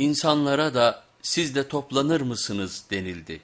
İnsanlara da siz de toplanır mısınız denildi.